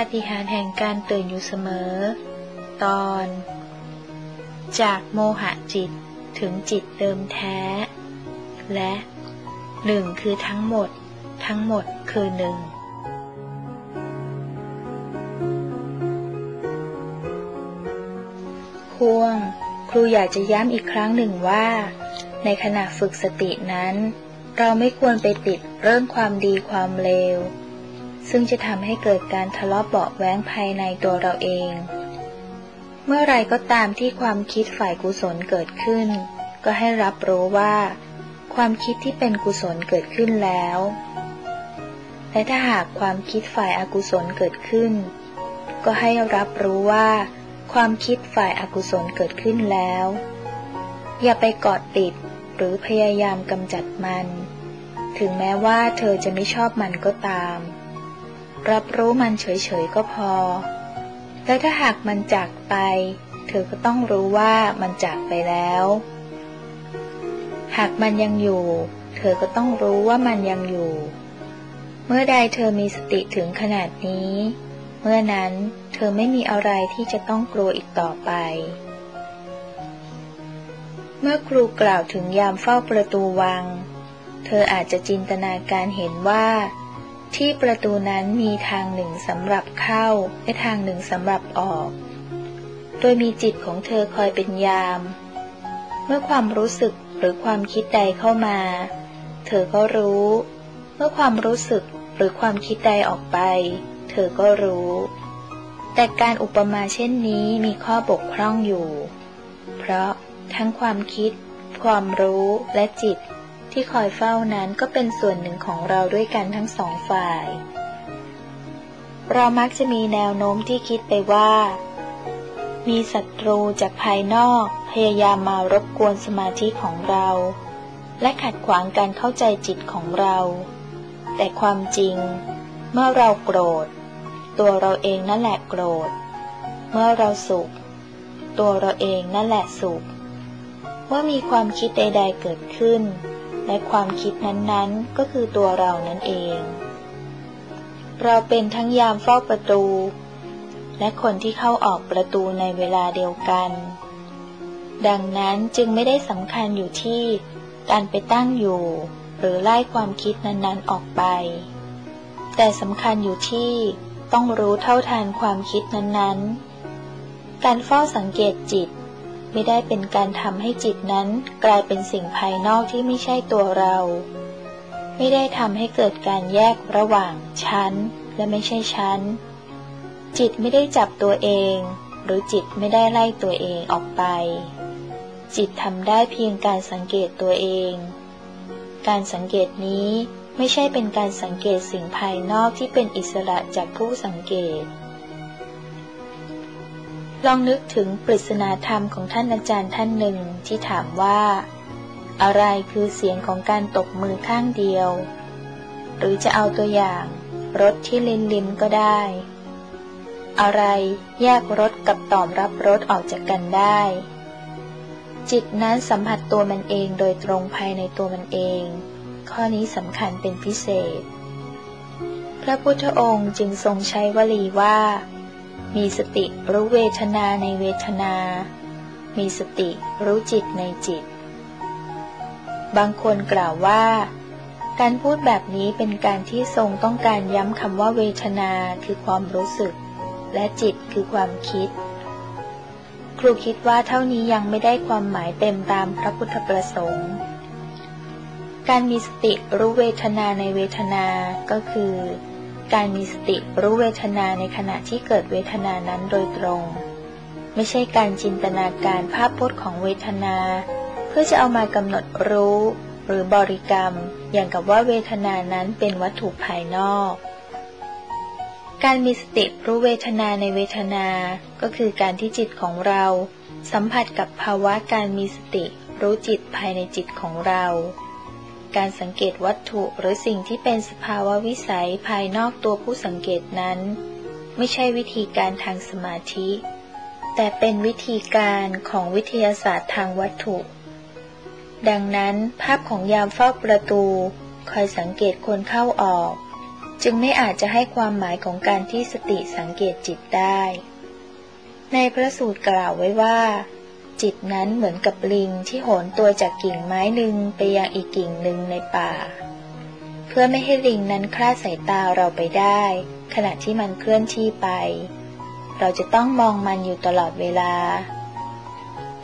าฏิหารแห่งการตื่นอยู่เสมอ ตอน จากโมหะจิตถึงจิตเดิมแท้ และหนึ่งคือทั้งหมด ทั้งหมดคือหนึ่งพวง ครูอยากจะย้ำอีกครั้งหนึ่งว่า ในขณะฝึกสตินั้น เราไม่ควรไปติดเรื่องความดีความเลว ซึ่งจะทำให้เกิดการทะเลาะเบาแว้งภายในตัวเราเอง เมื่อไรก็ตามที่ความคิดฝ่ายกุศลเกิดขึ้น ก็ให้รับรู้ว่า ความคิดที่เป็นกุศลเกิดขึ้นแล้ว และถ้าหากความคิดฝ่ายอากุศลเกิดขึ้น ก็ให้รับรู้ว่า ความคิดฝ่ายอากุศลเกิดขึ้นแล้ว อย่าไปเกาะติดหรือพยายามกำจัดมัน ถึงแม้ว่าเธอจะไม่ชอบมันก็ตาม รับรู้มันเฉยๆก็พอ และถ้าหากมันจากไป เธอก็ต้องรู้ว่ามันจากไปแล้ว หากมันยังอยู่ เธอก็ต้องรู้ว่ามันยังอยู่ เมื่อใดเธอมีสติถึงขนาดนี้ เมื่อนั้นเธอไม่มีอะไรที่จะต้องกลัวอีกต่อไป เมื่อครูกล่าวถึงยามเฝ้าประตูวัง เธออาจจะจินตนาการเห็นว่า ที่ประตูนั้นมีทางหนึ่งสำหรับเข้า และทางหนึ่งสำหรับออก โดยมีจิตของเธอคอยเป็นยาม เมื่อความรู้สึกหรือความคิดใดเข้ามา เธอก็รู้ เมื่อความรู้สึกหรือความคิดใดออกไป เธอก็รู้ แต่การอุปมาเช่นนี้มีข้อบกพร่องอยู่ เพราะทั้งความคิด ความรู้และจิต ที่คอยเฝ้านั้นก็เป็นส่วนหนึ่งของเราด้วยกันทั้งสองฝ่าย เรามักจะมีแนวโน้มที่คิดไปว่า มีศัตรูจากภายนอกพยายามมารบกวนสมาธิของเรา และขัดขวางการเข้าใจจิตของเรา แต่ความจริง เมื่อเราโกรธ ตัวเราเองนั่นแหละโกรธ เมื่อเราสุข ตัวเราเองนั่นแหละสุข เมื่อมีความคิดใด ๆเกิดขึ้น และความคิดนั้นๆ ก็คือตัวเรานั่นเอง เราเป็นทั้งยามเฝ้าประตู และคนที่เข้าออกประตูในเวลาเดียวกัน ดังนั้นจึงไม่ได้สำคัญอยู่ที่การไปตั้งอยู่ หรือไล่ความคิดนั้นๆออกไป แต่สำคัญอยู่ที่ต้องรู้เท่าทันความคิดนั้นๆ การเฝ้าสังเกตจิต ไม่ได้เป็นการทำให้จิตนั้นกลายเป็นสิ่งภายนอกที่ไม่ใช่ตัวเรา ไม่ได้ทำให้เกิดการแยกระหว่างฉันและไม่ใช่ฉันจิตไม่ได้จับตัวเอง หรือจิตไม่ได้ไล่ตัวเองออกไป จิตทำได้เพียงการสังเกตตัวเอง การสังเกตนี้ไม่ใช่เป็นการสังเกตสิ่งภายนอกที่เป็นอิสระจากผู้สังเกต ลองนึกถึงปริศนาธรรมของท่านอาจารย์ท่านหนึ่งที่ถามว่า อะไรคือเสียงของการตกมือข้างเดียว หรือจะเอาตัวอย่าง รถที่ลินลิมก็ได้ อะไรแยกรถกับตอบรับรถออกจากกันได้ จิตนั้นสัมผัสตัวมันเองโดยตรงภายในตัวมันเอง ข้อนี้สำคัญเป็นพิเศษ พระพุทธองค์จึงทรงใช้วลีว่า มีสติรู้เวทนาในเวทนา มีสติรู้จิตในจิต บางคนกล่าวว่า การพูดแบบนี้เป็นการที่ทรงต้องการย้ำคำว่าเวทนาคือความรู้สึก และจิตคือความคิด ครูคิดว่าเท่านี้ยังไม่ได้ความหมายเต็มตามพระพุทธประสงค์ การมีสติรู้เวทนาในเวทนาก็คือ การมีสติรู้เวทนาในขณะที่เกิดเวทนานั้นโดยตรง ไม่ใช่การจินตนาการภาพพจน์ของเวทนา เพื่อจะเอามากำหนดรู้ หรือบริกรรม อย่างกับว่าเวทนานั้นเป็นวัตถุภายนอก การมีสติรู้เวทนาในเวทนา ก็คือการที่จิตของเรา สัมผัสกับภาวะการมีสติรู้จิตภายในจิตของเรา การสังเกตวัตถุหรือสิ่งที่เป็นสภาวะวิสัยภายนอกตัวผู้สังเกตนั้น ไม่ใช่วิธีการทางสมาธิ แต่เป็นวิธีการของวิทยาศาสตร์ทางวัตถุ ดังนั้นภาพของยามเฝ้าประตู คอยสังเกตคนเข้าออก จึงไม่อาจจะให้ความหมายของการที่สติสังเกตจิตได้ ในพระสูตรกล่าวไว้ว่า จิตนั้นเหมือนกับลิงที่โหนตัวจากกิ่งไม้หนึ่งไปยังอีกกิ่งหนึ่งในป่า เพื่อไม่ให้ลิงนั้นคลาดสายตาเราไปได้ ขณะที่มันเคลื่อนที่ไป เราจะต้องมองมันอยู่ตลอดเวลา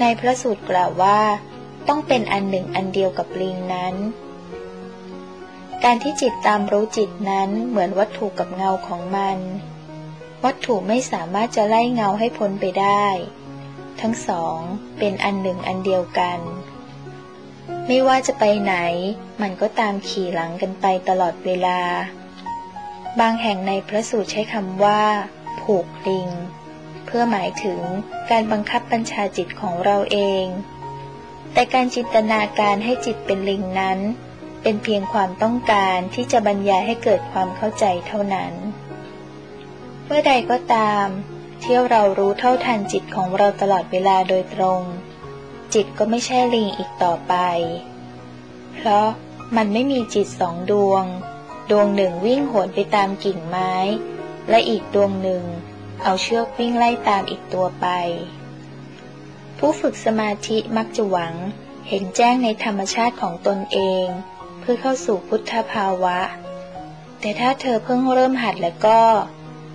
ในพระสูตรกล่าวว่า ต้องเป็นอันหนึ่งอันเดียวกับลิงนั้น การที่จิตตามรู้จิตนั้นเหมือนวัตถุกับเงาของมัน วัตถุไม่สามารถจะไล่เงาให้พ้นไปได้ ทั้งสองเป็นอันหนึ่งอันเดียวกัน ไม่ว่าจะไปไหน มันก็ตามขี่หลังกันไปตลอดเวลา บางแห่งในพระสูตรใช้คำว่า ผูกลิง เพื่อหมายถึงการบังคับบัญชาจิตของเราเอง แต่การจินตนาการให้จิตเป็นลิงนั้น เป็นเพียงความต้องการที่จะบรรยายให้เกิดความเข้าใจเท่านั้น เมื่อใดก็ตาม เที่ยวเรารู้เท่าทันจิตของเราตลอดเวลาโดยตรง จิตก็ไม่ใช่ลิงอีกต่อไป เพราะมันไม่มีจิตสองดวง ดวงหนึ่งวิ่งโหนไปตามกิ่งไม้ และอีกดวงหนึ่ง เอาเชือกวิ่งไล่ตามอีกตัวไป ผู้ฝึกสมาธิมักจะหวังเห็นแจ้งในธรรมชาติของตนเอง เพื่อเข้าสู่พุทธภาวะ แต่ถ้าเธอเพิ่งเริ่มหัดแล้วก็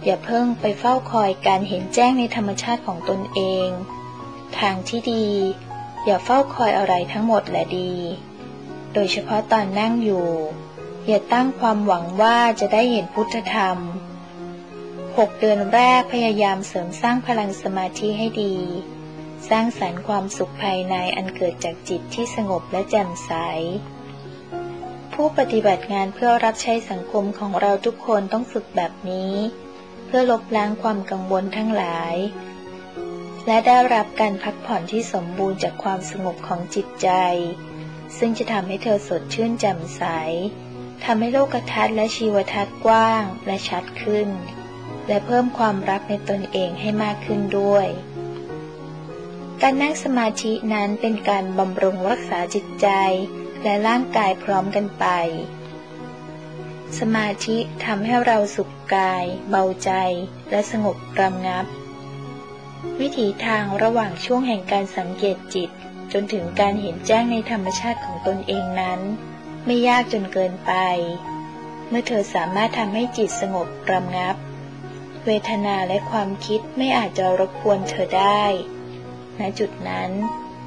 อย่าเพิ่งไปเฝ้าคอยการเห็นแจ้งในธรรมชาติของตนเอง ทางที่ดี อย่าเฝ้าคอยอะไรทั้งหมดแหละดี โดยเฉพาะตอนนั่งอยู่ อย่าตั้งความหวังว่าจะได้เห็นพุทธธรรมหกเดือนแรกพยายามเสริมสร้างพลังสมาธิให้ดี สร้างสรรค์ความสุขภายในอันเกิดจากจิตที่สงบและแจ่มใส ผู้ปฏิบัติงานเพื่อรับใช้สังคมของเราทุกคนต้องฝึกแบบนี้ เพื่อลบล้างความกังวลทั้งหลาย และได้รับการพักผ่อนที่สมบูรณ์จากความสงบของจิตใจ ซึ่งจะทำให้เธอสดชื่นแจ่มใสทำให้โลกทัศน์และชีวทัศน์กว้างและชัดขึ้น และเพิ่มความรักในตนเองให้มากขึ้นด้วย การนั่งสมาธินั้นเป็นการบำรุงรักษาจิตใจ และร่างกายพร้อมกันไป สมาธิทำให้เราสุขกาย เบาใจ และสงบรำงับ วิถีทางระหว่างช่วงแห่งการสังเกตจิต จนถึงการเห็นแจ้งในธรรมชาติของตนเองนั้น ไม่ยากจนเกินไป เมื่อเธอสามารถทำให้จิตสงบรำงับ เวทนาและความคิดไม่อาจจะรบกวนเธอได้ ณจุดนั้น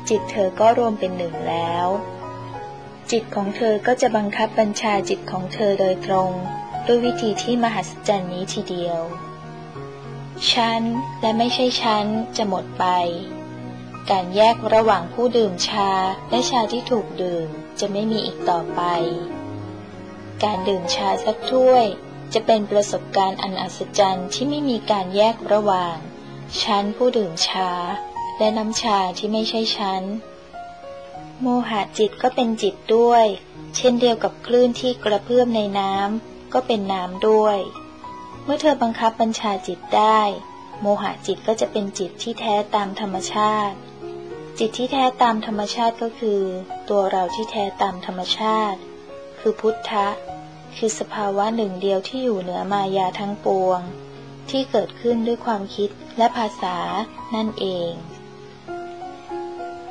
จิตเธอก็รวมเป็นหนึ่งแล้ว จิตของเธอก็จะบังคับบัญชาจิตของเธอโดยตรง ด้วยวิธีที่มหัศจรรย์นี้ทีเดียว ฉันและไม่ใช่ฉันจะหมดไป การแยกระหว่างผู้ดื่มชาและชาที่ถูกดื่มจะไม่มีอีกต่อไป การดื่มชาสักถ้วย จะเป็นประสบการณ์อันอัศจรรย์ที่ไม่มีการแยกระหว่าง ฉันผู้ดื่มชา และน้ำชาที่ไม่ใช่ฉัน โมหะจิตก็เป็นจิตด้วย เช่นเดียวกับคลื่นที่กระเพื่อมในน้ำก็เป็นน้ำด้วย เมื่อเธอบังคับบัญชาจิตได้ โมหะจิตก็จะเป็นจิตที่แท้ตามธรรมชาติ จิตที่แท้ตามธรรมชาติก็คือ ตัวเราที่แท้ตามธรรมชาติ คือพุทธะ คือสภาวะหนึ่งเดียวที่อยู่เหนือมายาทั้งปวง ที่เกิดขึ้นด้วยความคิดและภาษานั่นเอง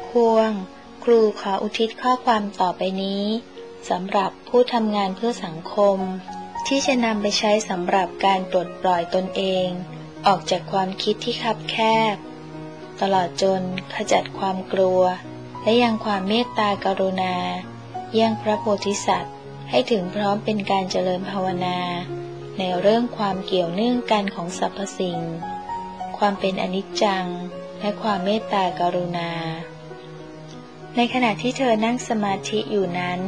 ควง ครูขออุทิศข้อความต่อไปนี้สำหรับผู้ทำงานเพื่อสังคม ที่จะนำไปใช้สำหรับการปลดปล่อยตนเอง ออกจากความคิดที่คับแคบ ตลอดจนขจัดความกลัว และยังความเมตตากรุณา เยี่ยงพระโพธิสัตว์ ให้ถึงพร้อมเป็นการเจริญภาวนา ในเรื่องความเกี่ยวเนื่องกันของสรรพสิ่ง ความเป็นอนิจจัง และความเมตตากรุณา ในขณะที่เธอนั่งสมาธิอยู่นั้น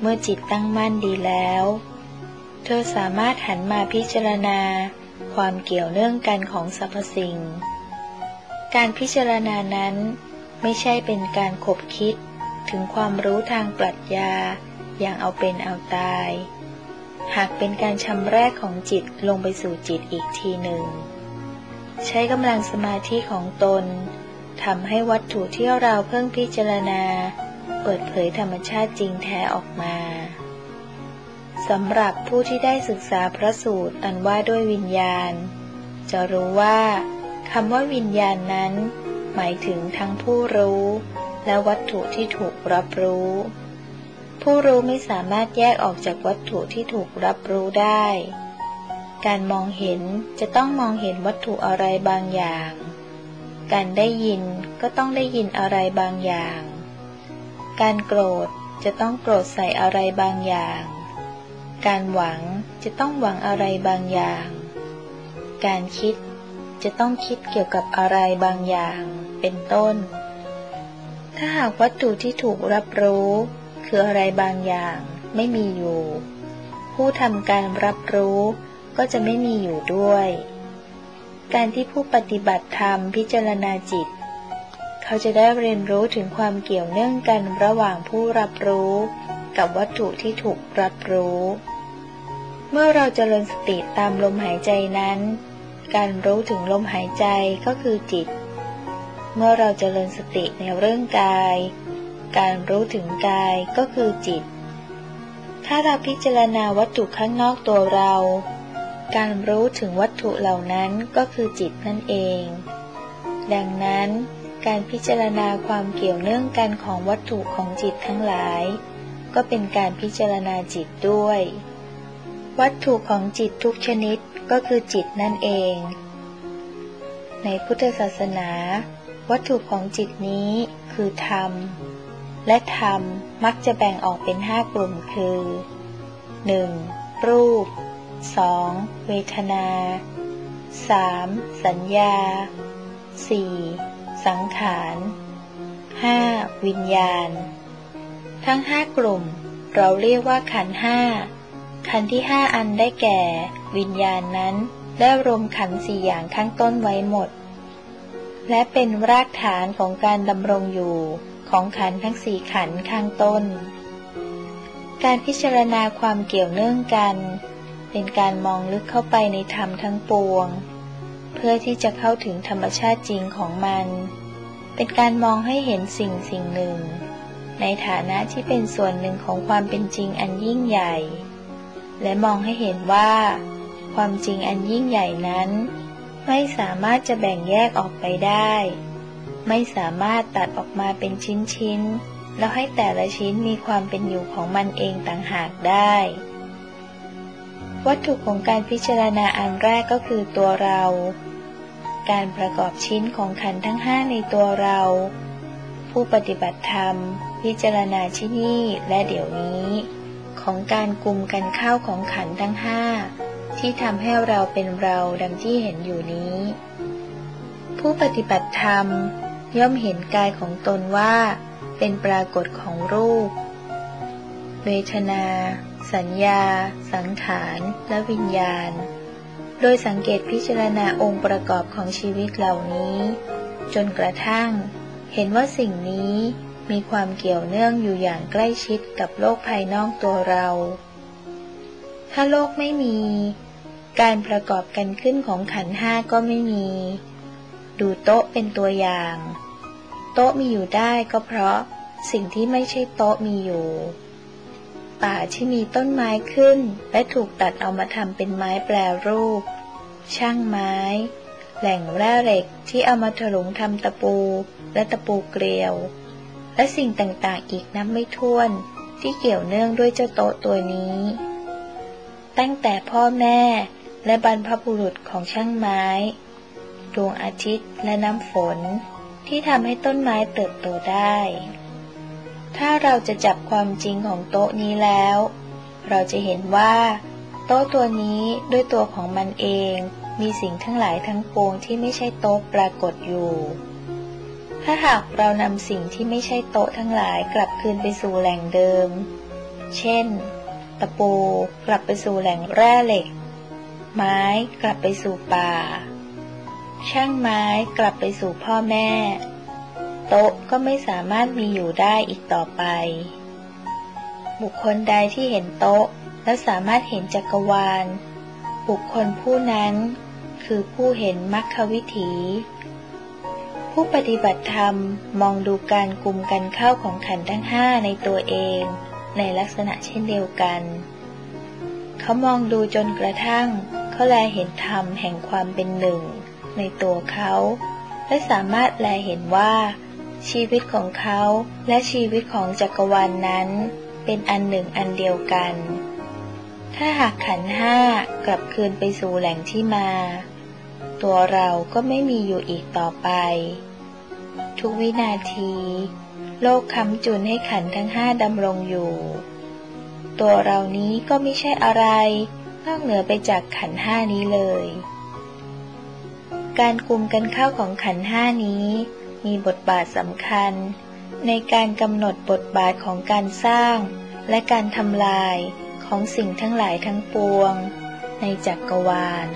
เมื่อจิตตั้งมั่นดีแล้ว เธอสามารถหันมาพิจารณา ความเกี่ยวเนื่องกันของสรรพสิ่ง การพิจารณานั้นไม่ใช่เป็นการขบคิดถึงความรู้ทางปรัชญาอย่างเอาเป็นเอาตาย หากเป็นการชำแรกของจิตลงไปสู่จิตอีกทีหนึ่ง ใช้กำลังสมาธิของตน ทำให้วัตถุที่เราเพิ่งพิจารณา เปิดเผยธรรมชาติจริงแท้ออกมาสำหรับผู้ที่ได้ศึกษาพระสูตรอันว่าด้วยวิญญาณ จะรู้ว่าคำว่าวิญญาณนั้น หมายถึงทั้งผู้รู้ และวัตถุที่ถูกรับรู้ ผู้รู้ไม่สามารถแยกออกจากวัตถุที่ถูกรับรู้ได้ การมองเห็นจะต้องมองเห็นวัตถุอะไรบางอย่าง การได้ยินก็ต้องได้ยินอะไรบางอย่าง การโกรธจะต้องโกรธใส่อะไรบางอย่าง การหวังจะต้องหวังอะไรบางอย่าง การคิดจะต้องคิดเกี่ยวกับอะไรบางอย่าง เป็นต้น ถ้าหากวัตถุที่ถูกรับรู้ คืออะไรบางอย่างไม่มีอยู่ ผู้ทำการรับรู้ก็จะไม่มีอยู่ด้วย การที่ผู้ปฏิบัติธรรมพิจารณาจิต เขาจะได้เรียนรู้ถึงความเกี่ยวเนื่องกันระหว่างผู้รับรู้ กับวัตถุที่ถูกรับรู้ เมื่อเราจเจริญสติตามลมหายใจนั้น การรู้ถึงลมหายใจก็คือจิต เมื่อเราจเจริญสติในเรื่องกาย การรู้ถึงกายก็คือจิต ถ้าเราพิจารณาวัตถุข้างนอกตัวเรา การรู้ถึงวัตถุเหล่านั้นก็คือจิตนั่นเอง ดังนั้น การพิจารณาความเกี่ยวเนื่องกันของวัตถุของจิตทั้งหลาย ก็เป็นการพิจารณาจิตด้วย วัตถุของจิตทุกชนิดก็คือจิตนั่นเอง ในพุทธศาสนา วัตถุของจิตนี้คือธรรม และธรรมมักจะแบ่งออกเป็นห้ากลุ่มคือ 1. รูป 2. เวทนา 3. สัญญา 4. สังขาร 5. วิญญาณ ทั้งห้ากลุ่ม เราเรียกว่าขันห้าขันที่ห้าอันได้แก่ วิญญาณนั้นได้รวมขันสี่อย่างข้างต้นไว้หมด และเป็นรากฐานของการดำรงอยู่ของขันทั้งสี่ขันข้างต้น การพิจารณาความเกี่ยวเนื่องกัน เป็นการมองลึกเข้าไปในธรรมทั้งปวง เพื่อที่จะเข้าถึงธรรมชาติจริงของมัน เป็นการมองให้เห็นสิ่งสิ่งหนึ่ง ในฐานะที่เป็นส่วนหนึ่งของความเป็นจริงอันยิ่งใหญ่ และมองให้เห็นว่า ความจริงอันยิ่งใหญ่นั้น ไม่สามารถจะแบ่งแยกออกไปได้ ไม่สามารถตัดออกมาเป็นชิ้นๆแล้วให้แต่ละชิ้นมีความเป็นอยู่ของมันเองต่างหากได้ วัตถุของการพิจารณาอันแรกก็คือตัวเรา การประกอบชิ้นของขันทั้งห้าในตัวเรา ผู้ปฏิบัติธรรม พิจารณาที่นี่และเดี๋ยวนี้ ของการกลุ่มกันเข้าของขันทั้งห้าที่ทำให้เราเป็นเราดังที่เห็นอยู่นี้ ผู้ปฏิบัติธรรมย่อมเห็นกายของตนว่า เป็นปรากฏของรูป เวทนา สัญญา สังขารและวิญญาณ โดยสังเกตพิจารณาองค์ประกอบของชีวิตเหล่านี้ จนกระทั่ง เห็นว่าสิ่งนี้มีความเกี่ยวเนื่องอยู่อย่างใกล้ชิดกับโลกภายนอกตัวเรา ถ้าโลกไม่มี การประกอบกันขึ้นของขันห้าก็ไม่มี ดูโต๊ะเป็นตัวอย่าง โต๊ะมีอยู่ได้ก็เพราะสิ่งที่ไม่ใช่โต๊ะมีอยู่ ป่าที่มีต้นไม้ขึ้น และถูกตัดเอามาทำเป็นไม้แปรรูป ช่างไม้ แหล่งแร่เหล็กที่เอามาถลุงทำตะปู และตะปูเกลียว และสิ่งต่างๆอีกนับไม่ถ้วนที่เกี่ยวเนื่องด้วยเจ้าโต๊ะตัวนี้ ตั้งแต่พ่อแม่และบรรพบุรุษของช่างไม้ ดวงอาทิตย์และน้ำฝน ที่ทำให้ต้นไม้เติบโตได้ ถ้าเราจะจับความจริงของโต๊ะนี้แล้ว เราจะเห็นว่า โต๊ะตัวนี้ด้วยตัวของมันเอง มีสิ่งทั้งหลายทั้งปวงที่ไม่ใช่โต๊ะปรากฏอยู่ ถ้าหากเรานำสิ่งที่ไม่ใช่โต๊ะทั้งหลายกลับคืนไปสู่แหล่งเดิม เช่น ตะปูกลับไปสู่แหล่งแร่เหล็ก ไม้กลับไปสู่ป่า ช่างไม้กลับไปสู่พ่อแม่ โต๊ะก็ไม่สามารถมีอยู่ได้อีกต่อไป บุคคลใดที่เห็นโต๊ะ และสามารถเห็นจักรวาล บุคคลผู้นั้น คือผู้เห็นมรรควิถี ผู้ปฏิบัติธรรมมองดูการกลุ่มกันเข้าของขันทั้งห้าในตัวเอง ในลักษณะเช่นเดียวกัน เขามองดูจนกระทั่งเขาแลเห็นธรรมแห่งความเป็นหนึ่ง ในตัวเขาและสามารถแลเห็นว่า ชีวิตของเขาและชีวิตของจักรวาลนนั้น เป็นอันหนึ่งอันเดียวกัน ถ้าหากขันห้ากลับคืนไปสู่แหล่งที่มา ตัวเราก็ไม่มีอยู่อีกต่อไป ทุกวินาที โลกคำจุนให้ขันทั้งห้าดำรงอยู่ ตัวเรานี้ก็ไม่ใช่อะไร นอกเหนือไปจากขันห้านี้เลย การคุมกันเข้าของขันห้านี้ มีบทบาทสำคัญ ในการกำหนดบทบาทของการสร้าง และการทำลายของสิ่งทั้งหลายทั้งปวง ในจักรวาล